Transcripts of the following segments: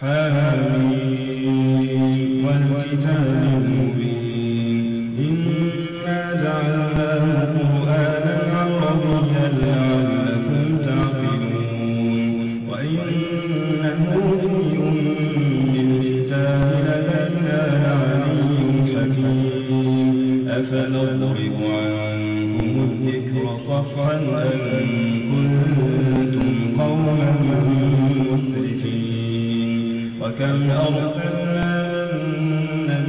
حميم والكتاب المبين. وكم أرسلنا من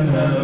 كلها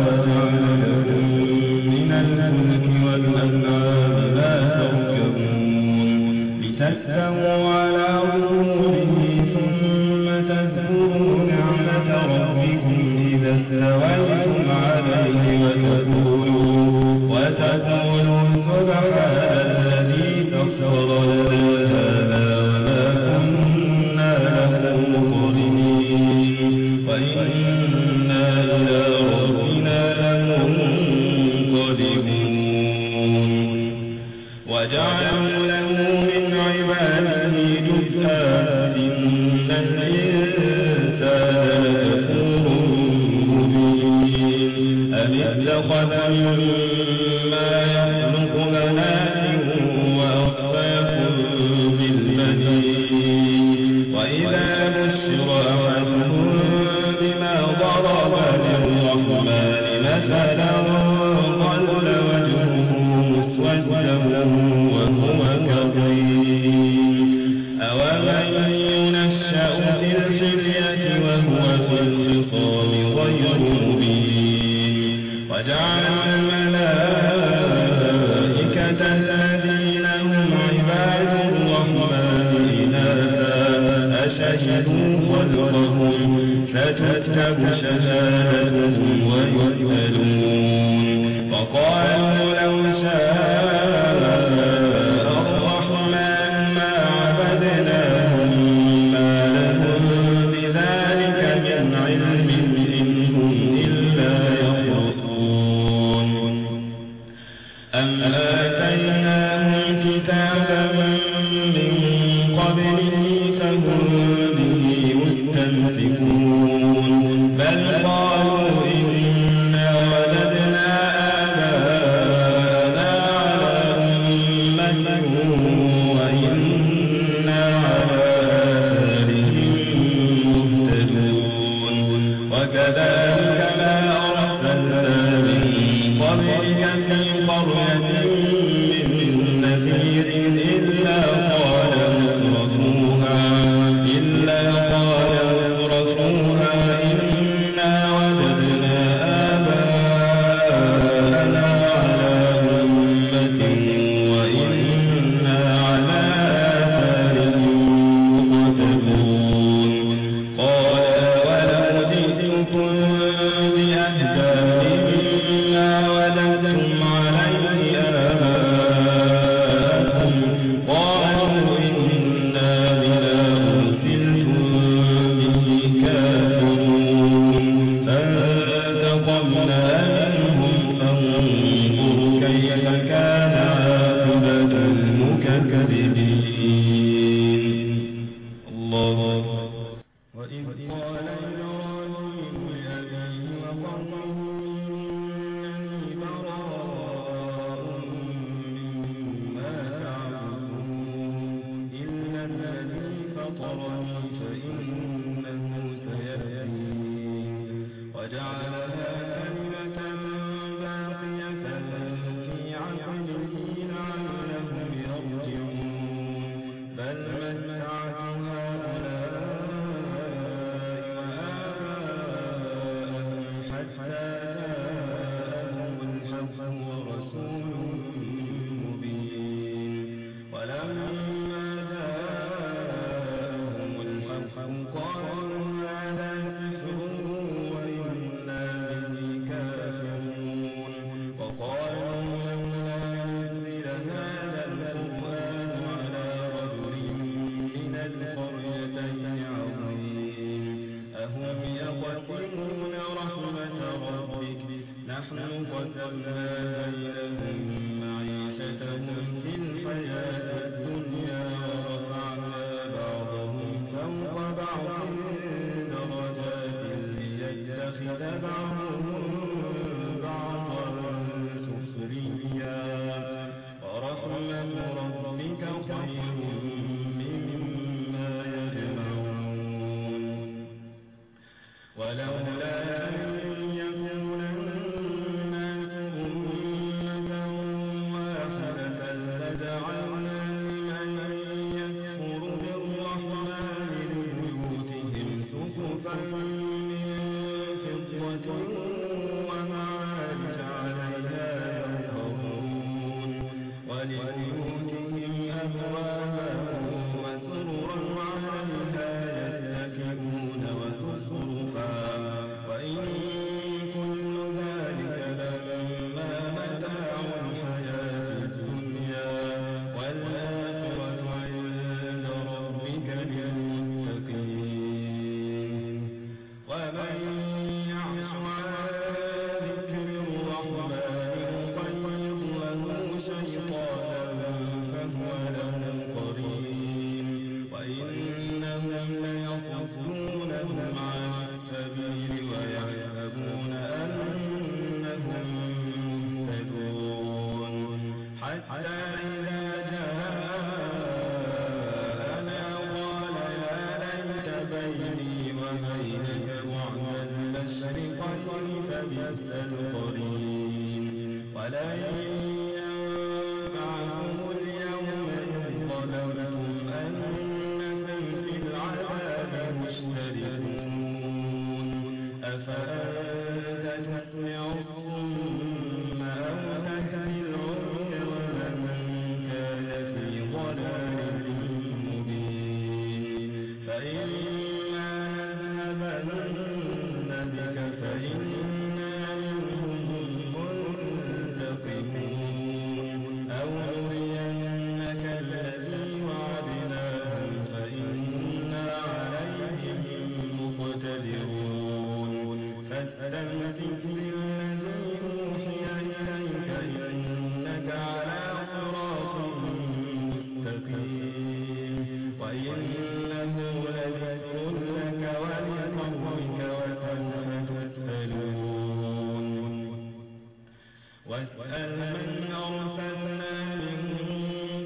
وأن من أرسلنا من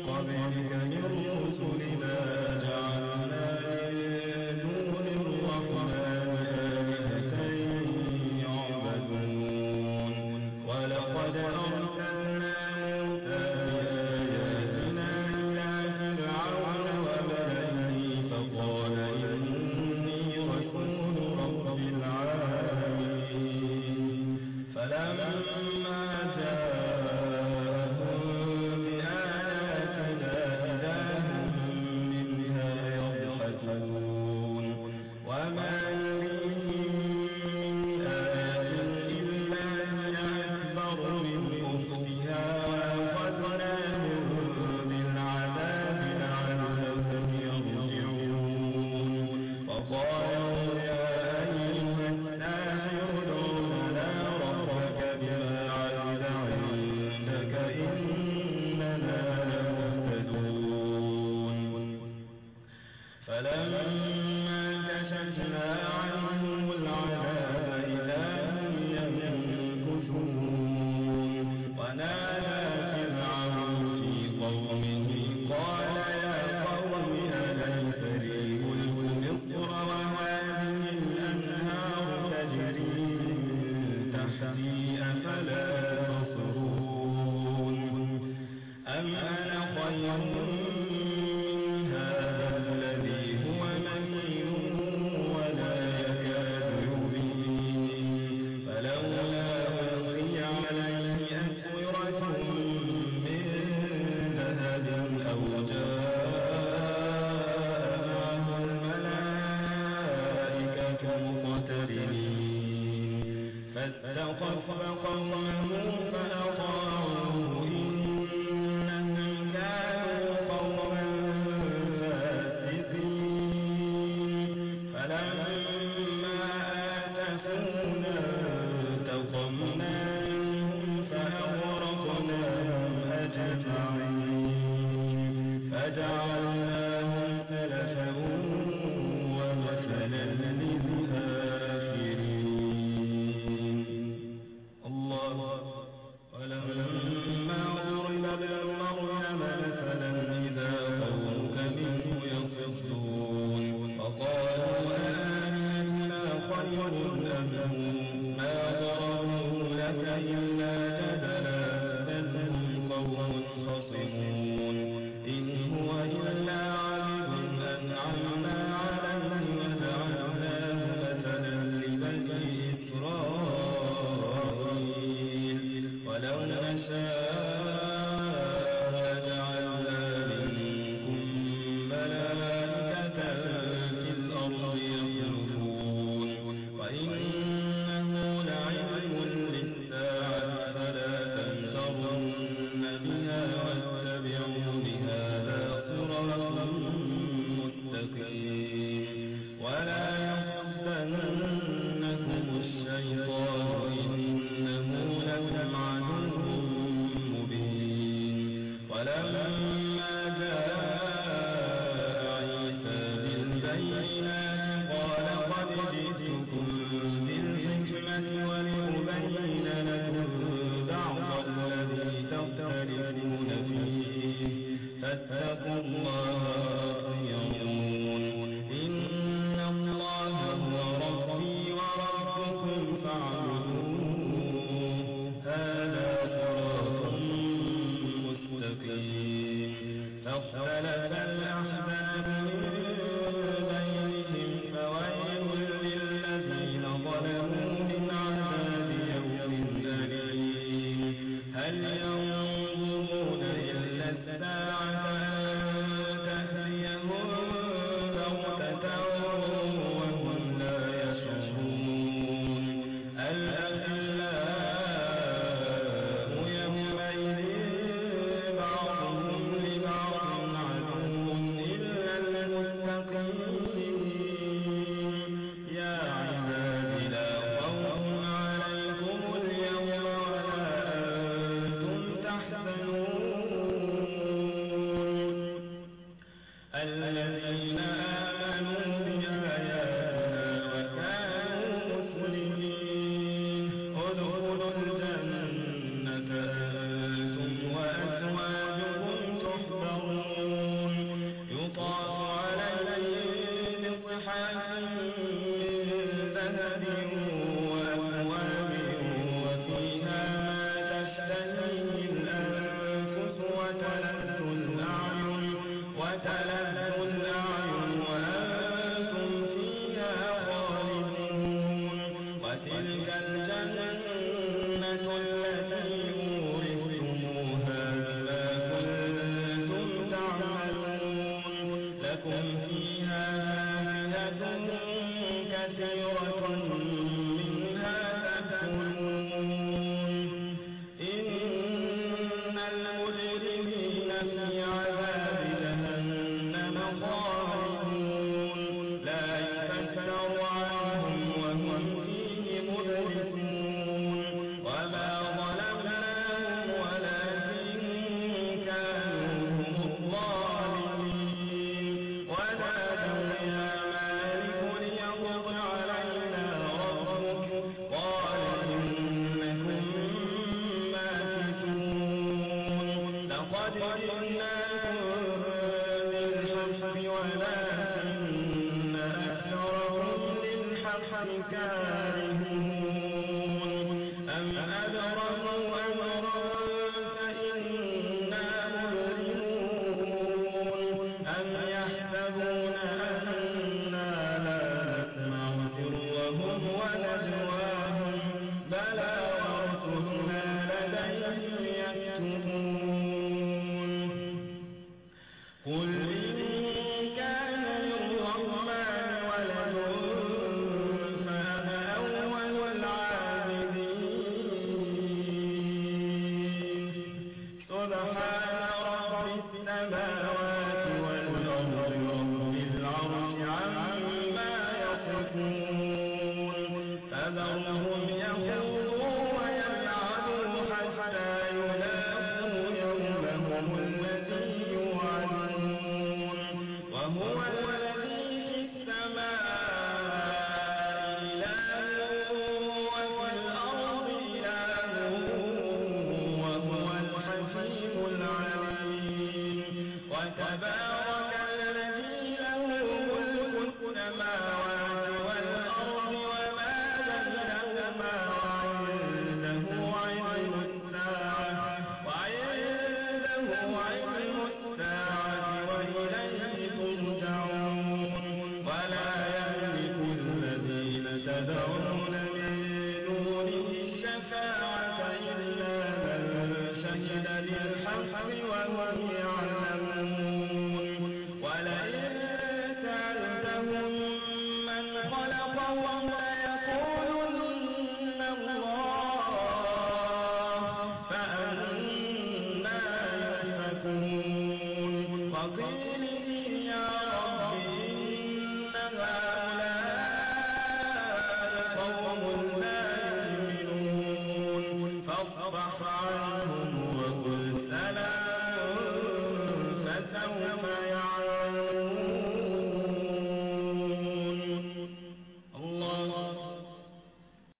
قبلك